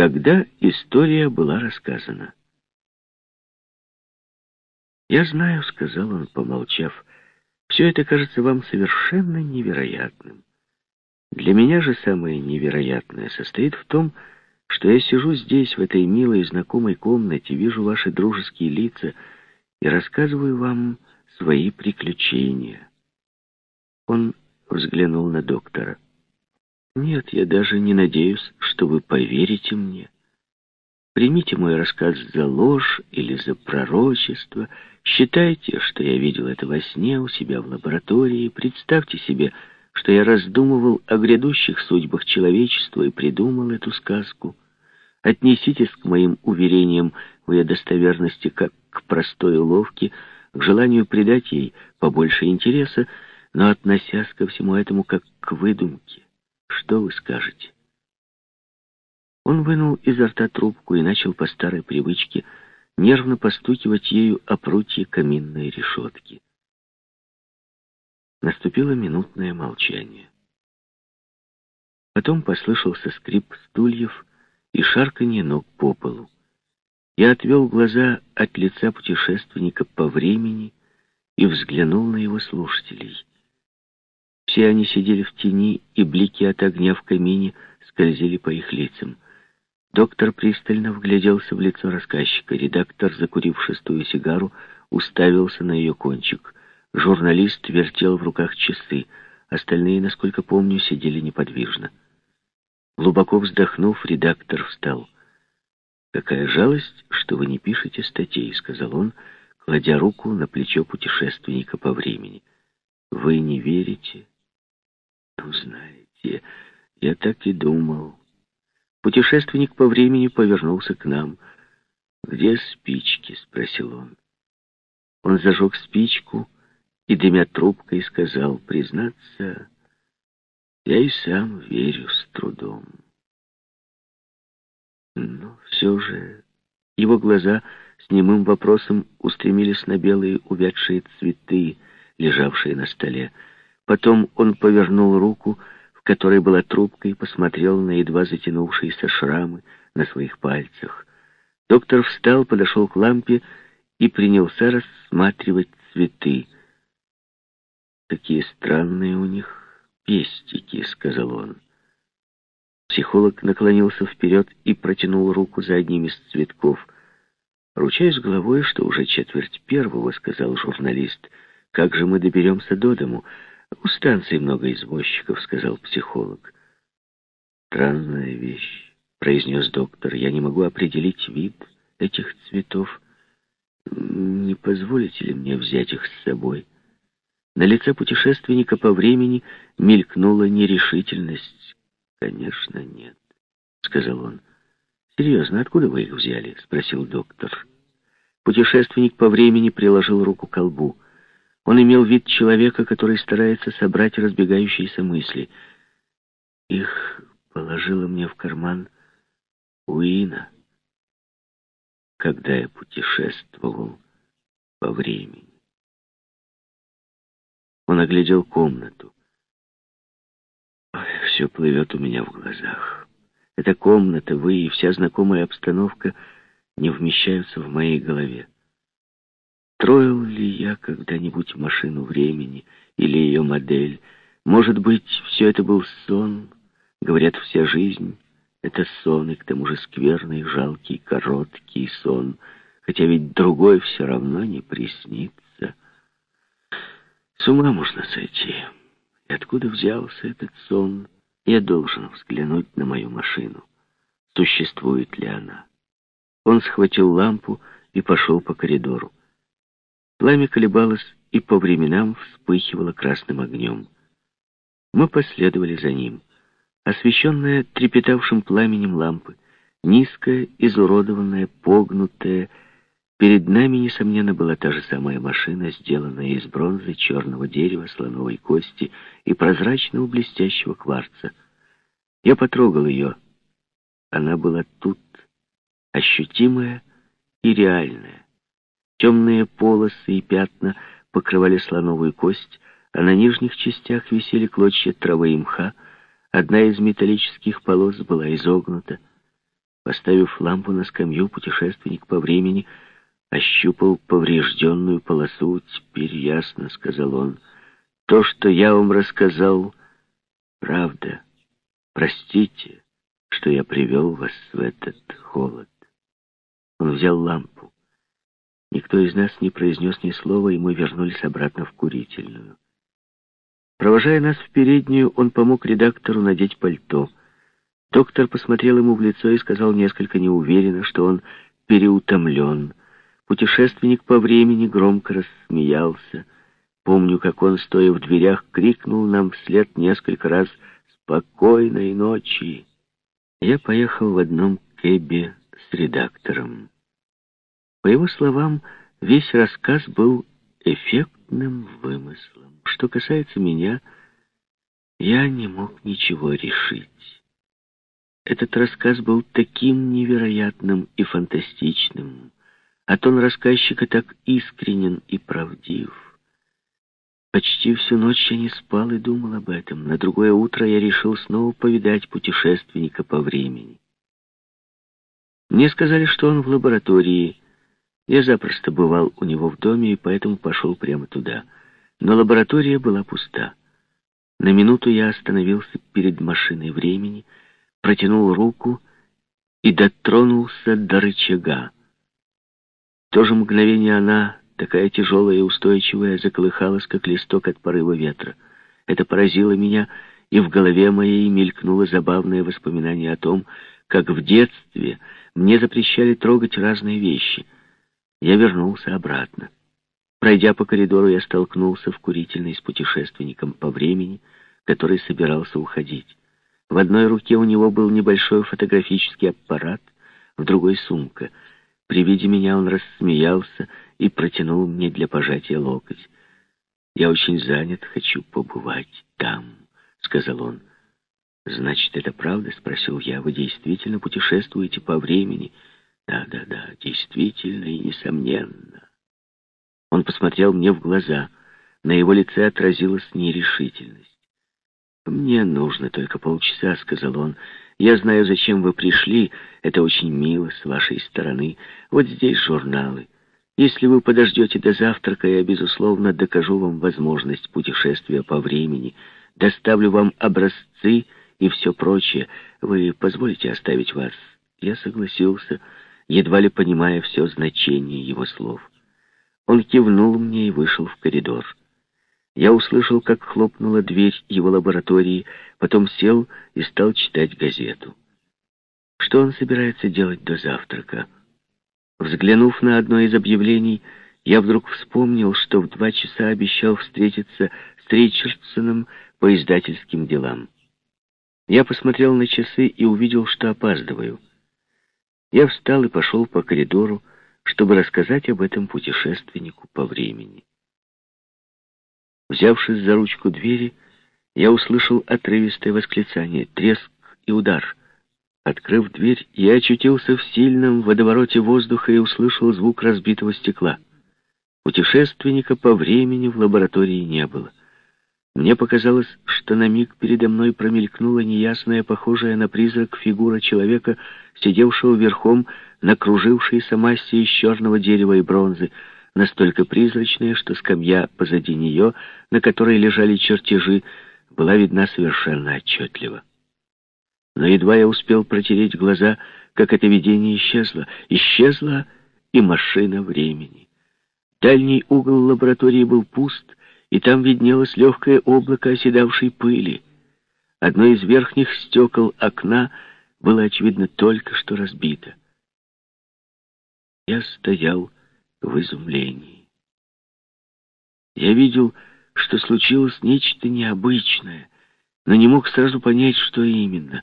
когда история была рассказана. «Я знаю», — сказал он, помолчав, — «все это кажется вам совершенно невероятным. Для меня же самое невероятное состоит в том, что я сижу здесь, в этой милой знакомой комнате, вижу ваши дружеские лица и рассказываю вам свои приключения». Он взглянул на доктора. «Нет, я даже не надеюсь, что вы поверите мне». Примите мой рассказ за ложь или за пророчество. Считайте, что я видел это во сне у себя в лаборатории. Представьте себе, что я раздумывал о грядущих судьбах человечества и придумал эту сказку. Отнеситесь к моим уверениям в ее достоверности как к простой уловке, к желанию придать ей побольше интереса, но относясь ко всему этому как к выдумке. Что вы скажете? Он вынул изо рта трубку и начал по старой привычке нервно постукивать ею о прутье каминной решетки. Наступило минутное молчание. Потом послышался скрип стульев и шарканье ног по полу. Я отвел глаза от лица путешественника по времени и взглянул на его слушателей. Все они сидели в тени, и блики от огня в камине скользили по их лицам — Доктор пристально вгляделся в лицо рассказчика. Редактор, закурив шестую сигару, уставился на ее кончик. Журналист вертел в руках часы. Остальные, насколько помню, сидели неподвижно. Глубоко вздохнув, редактор встал. «Какая жалость, что вы не пишете статей», — сказал он, кладя руку на плечо путешественника по времени. «Вы не верите?» «Ну, знаете, я так и думал». Путешественник по времени повернулся к нам. «Где спички?» — спросил он. Он зажег спичку и, дымя трубкой, сказал, «Признаться, я и сам верю с трудом». Но все же его глаза с немым вопросом устремились на белые увядшие цветы, лежавшие на столе. Потом он повернул руку, в которой была трубка, и посмотрел на едва затянувшиеся шрамы на своих пальцах. Доктор встал, подошел к лампе и принялся рассматривать цветы. «Какие странные у них пестики», — сказал он. Психолог наклонился вперед и протянул руку за одним из цветков. «Ручаюсь головой, что уже четверть первого», — сказал журналист. «Как же мы доберемся до дому?» «У станции много извозчиков», — сказал психолог. «Странная вещь», — произнес доктор. «Я не могу определить вид этих цветов. Не позволите ли мне взять их с собой?» На лице путешественника по времени мелькнула нерешительность. «Конечно, нет», — сказал он. «Серьезно, откуда вы их взяли?» — спросил доктор. Путешественник по времени приложил руку к колбу. Он имел вид человека, который старается собрать разбегающиеся мысли. Их положила мне в карман Уина, когда я путешествовал по времени. Он оглядел комнату. Ой, все плывет у меня в глазах. Эта комната, вы и вся знакомая обстановка не вмещаются в моей голове. Строил ли я когда-нибудь машину времени или ее модель? Может быть, все это был сон? Говорят, вся жизнь — это сон, и к тому же скверный, жалкий, короткий сон, хотя ведь другой все равно не приснится. С ума можно сойти. И откуда взялся этот сон? Я должен взглянуть на мою машину. Существует ли она? Он схватил лампу и пошел по коридору. Пламя колебалось и по временам вспыхивало красным огнем. Мы последовали за ним. Освещенная трепетавшим пламенем лампы, низкая, изуродованная, погнутая, перед нами, несомненно, была та же самая машина, сделанная из бронзы, черного дерева, слоновой кости и прозрачного блестящего кварца. Я потрогал ее. Она была тут, ощутимая и реальная. Темные полосы и пятна покрывали слоновую кость, а на нижних частях висели клочья травы и мха. Одна из металлических полос была изогнута. Поставив лампу на скамью, путешественник по времени ощупал поврежденную полосу. «Теперь ясно», — сказал он, — «то, что я вам рассказал, правда. Простите, что я привел вас в этот холод». Он взял лампу. Никто из нас не произнес ни слова, и мы вернулись обратно в курительную. Провожая нас в переднюю, он помог редактору надеть пальто. Доктор посмотрел ему в лицо и сказал несколько неуверенно, что он переутомлен. Путешественник по времени громко рассмеялся. Помню, как он, стоя в дверях, крикнул нам вслед несколько раз «Спокойной ночи!». Я поехал в одном кэбе с редактором. По его словам, весь рассказ был эффектным вымыслом. Что касается меня, я не мог ничего решить. Этот рассказ был таким невероятным и фантастичным, а тон рассказчика так искренен и правдив. Почти всю ночь я не спал и думал об этом. На другое утро я решил снова повидать путешественника по времени. Мне сказали, что он в лаборатории. Я запросто бывал у него в доме и поэтому пошел прямо туда. Но лаборатория была пуста. На минуту я остановился перед машиной времени, протянул руку и дотронулся до рычага. В то же мгновение она, такая тяжелая и устойчивая, заколыхалась, как листок от порыва ветра. Это поразило меня, и в голове моей мелькнуло забавное воспоминание о том, как в детстве мне запрещали трогать разные вещи. Я вернулся обратно. Пройдя по коридору, я столкнулся в курительной с путешественником по времени, который собирался уходить. В одной руке у него был небольшой фотографический аппарат, в другой — сумка. При виде меня он рассмеялся и протянул мне для пожатия локоть. «Я очень занят, хочу побывать там», — сказал он. «Значит, это правда?» — спросил я. «Вы действительно путешествуете по времени?» «Да, да, да, действительно и несомненно». Он посмотрел мне в глаза. На его лице отразилась нерешительность. «Мне нужно только полчаса», — сказал он. «Я знаю, зачем вы пришли. Это очень мило с вашей стороны. Вот здесь журналы. Если вы подождете до завтрака, я, безусловно, докажу вам возможность путешествия по времени, доставлю вам образцы и все прочее. Вы позволите оставить вас?» Я согласился, едва ли понимая все значение его слов. Он кивнул мне и вышел в коридор. Я услышал, как хлопнула дверь его лаборатории, потом сел и стал читать газету. Что он собирается делать до завтрака? Взглянув на одно из объявлений, я вдруг вспомнил, что в два часа обещал встретиться с Ричардсоном по издательским делам. Я посмотрел на часы и увидел, что опаздываю. Я встал и пошел по коридору, чтобы рассказать об этом путешественнику по времени. Взявшись за ручку двери, я услышал отрывистое восклицание, треск и удар. Открыв дверь, я очутился в сильном водовороте воздуха и услышал звук разбитого стекла. Путешественника по времени в лаборатории не было. Мне показалось, что на миг передо мной промелькнула неясная, похожая на призрак фигура человека, сидевшего верхом на кружившейся массе из черного дерева и бронзы, настолько призрачная, что скамья позади нее, на которой лежали чертежи, была видна совершенно отчетливо. Но едва я успел протереть глаза, как это видение исчезло. Исчезла и машина времени. Дальний угол лаборатории был пуст, и там виднелось легкое облако оседавшей пыли. Одно из верхних стекол окна было, очевидно, только что разбито. Я стоял в изумлении. Я видел, что случилось нечто необычное, но не мог сразу понять, что именно.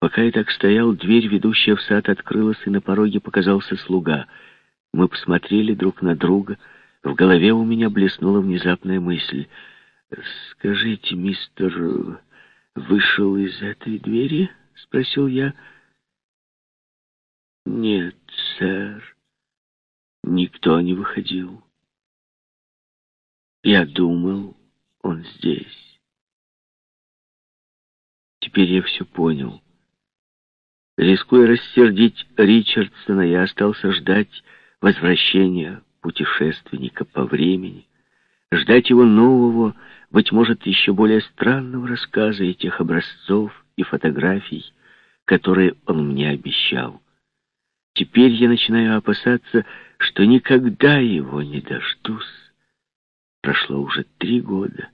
Пока я так стоял, дверь, ведущая в сад, открылась, и на пороге показался слуга. Мы посмотрели друг на друга. В голове у меня блеснула внезапная мысль. «Скажите, мистер, вышел из этой двери?» — спросил я. «Нет, сэр». Никто не выходил. Я думал, он здесь. Теперь я все понял. Рискуя рассердить Ричардсона, я остался ждать возвращения путешественника по времени, ждать его нового, быть может, еще более странного рассказа и тех образцов и фотографий, которые он мне обещал. Теперь я начинаю опасаться, что никогда его не дождусь. Прошло уже три года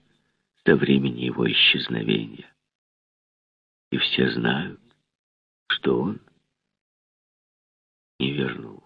до времени его исчезновения. И все знают, что он не вернулся.